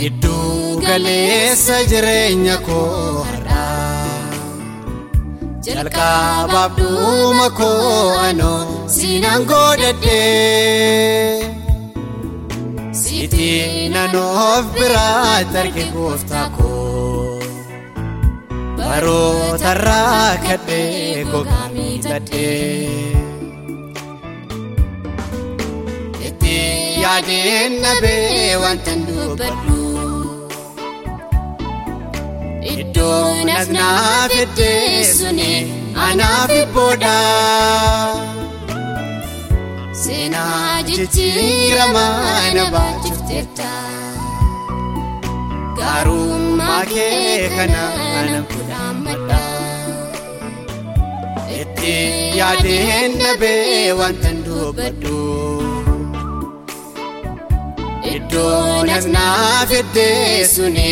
Gidduu galeessa jireenya koo har'aa jalqabaaf dhuma koo anoo siinaan godhadhee Sitii nanoof biraatti arge gooftaa koo barootarraa kadhee gogaa miidhadhee. Yaadeen dhabee wanta dubbadhu. Iddoon as naaf eddee suni anaaf booda. Seenaa jijjiiramaa na baachifteetta. Gaarummaa kee kana na kudhaamadha. Itti yaadeen dhabee wanta dubbadhu. Iddoon as naaf eddee suni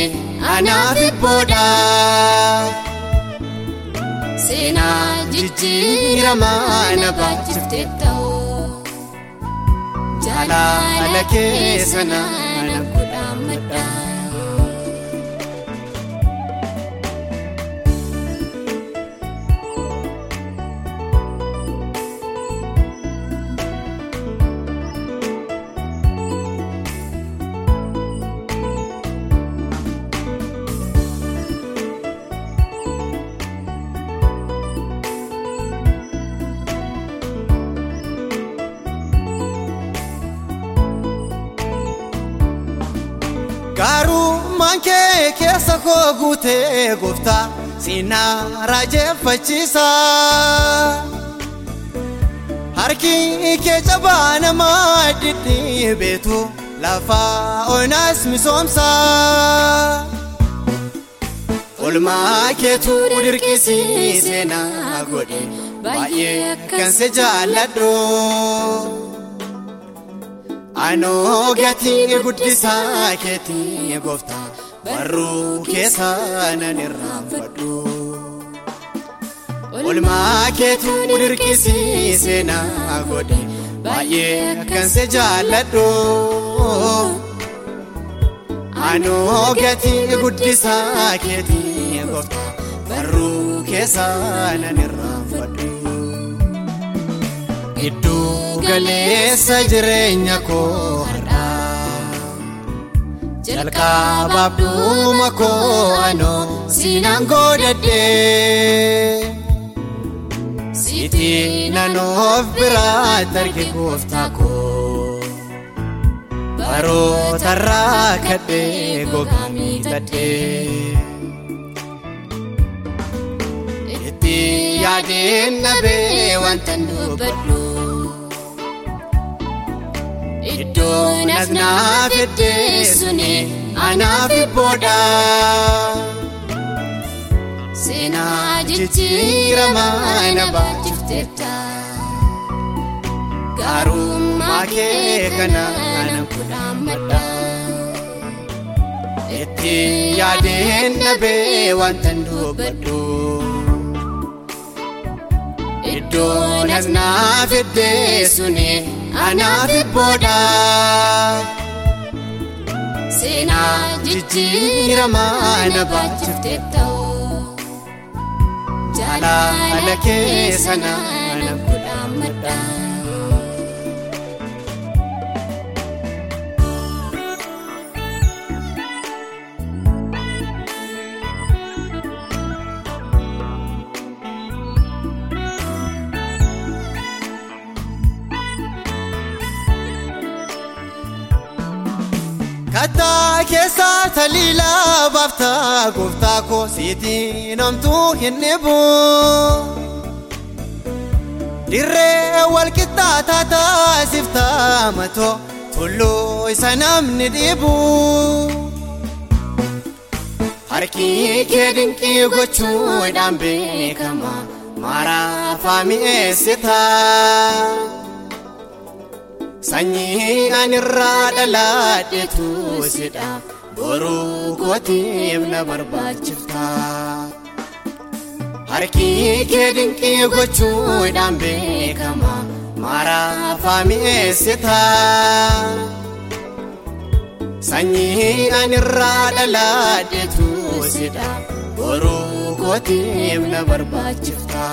anaaf booda. Seenaa jijjiiramaa na baachifteetta. Jaalala keessa na Gaarummaan kee keessa koo guutee gooftaa siinaa raajeffachiisa. Harki kee jabaa namaa dhidhiibeetu lafa onaas misoomsa. Olmaa keetu dirqisiisee na godhe baay'ee kan si jaalladhu. Anoo gatii guddisaa keetii gooftaa barruu keessa nan irraanfadhu. Olmaa keetu dirqisiisee na godhe baay'ee kan si jaalladhu. Anoo gatii guddisaa keetii gooftaa barruu keessa nan irraanfadhu. Gidduu galeessa jireenya koo har'aa jalqabaaf dhuma koo anoo siinaan godhadhee Sitii nanoof biraatti arge gooftaa koo barootarraa kadhee gogaa miidhadhee. Itti yaadeen dhabee wanta dubbadhu. Iddoon as naaf eddee suni anaaf booda. Seenaa jijjiiramaa na baachifteetta. Gaarummaa kee kana na kudhaamadha. Itti yaadeen dhabee wanta dubbadhu. Iddoon as naaf eddee suni anaaf booda. Seenaa jijjiiramaa na baachifteetta. Jaalala keessa na kudhaamadha. Kattaa keessaa taliilaa baaftaa gooftaa koo siitii namtuu hin dhibu. Dirree walqixxaa taataa siftaa matoo tulluu isa namni dhibu. Harki kee dinqii gochuudhaan beekama maaraafaa mi'eessitaa. Sanyii anirraa dhalaadhetu sidha boruu kootiif na barbaachifta. Harki kee dinqii gochuudhaan beekama maaraafaa mi'eessita. sanyii ani irraa dhalaadhetu sidha boruu kootiif na barbaachifta.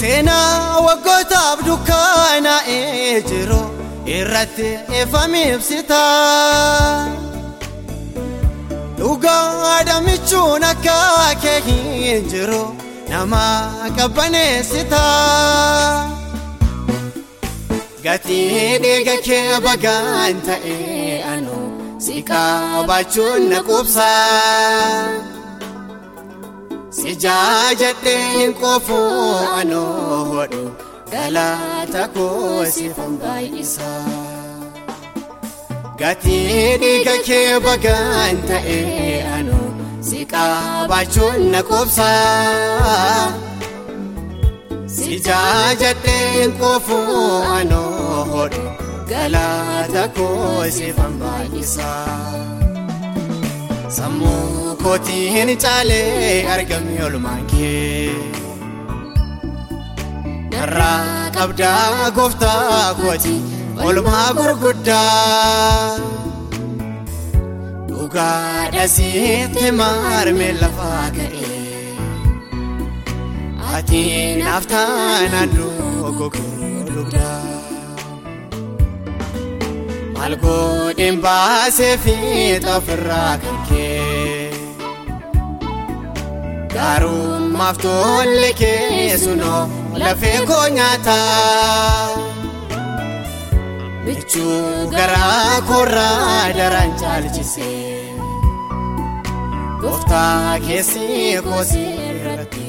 Seenaa waggootaaf dukkaanaa'ee jiru irratti eeffame ibsita. Dhugaadha michuun akka kee hin jiru nama qabbaneessita. Gatii dhiiga kee bagaan ta'ee anu si qabaachuun na qubsa. Si jaajadhee hin qofu anoo hodhu galata koo siifan baay'isa. Gatii dhiiga kee bagaan ta'ee anoo si qabaachuun na qubsa. Si jaajadhee hin qofu anoo hodhu galata koo siifan baay'isa. Sammuu kootiin caalee argame olmaan kee. Narraa qabdaa gooftaa kooti olmaa gurguddaa. Dhugaadha sitti maarmee lafaa ga'ee. Ati naaf taanaan dogoggoruu dugdaa. Godhin baasee fi xofirraa kan kee. Gaarummaaf tolle kee sunoo lafee koo nyaataa. Michuu garaa koorraa daraan caalchisee. Gooftaa keessi koosii irratti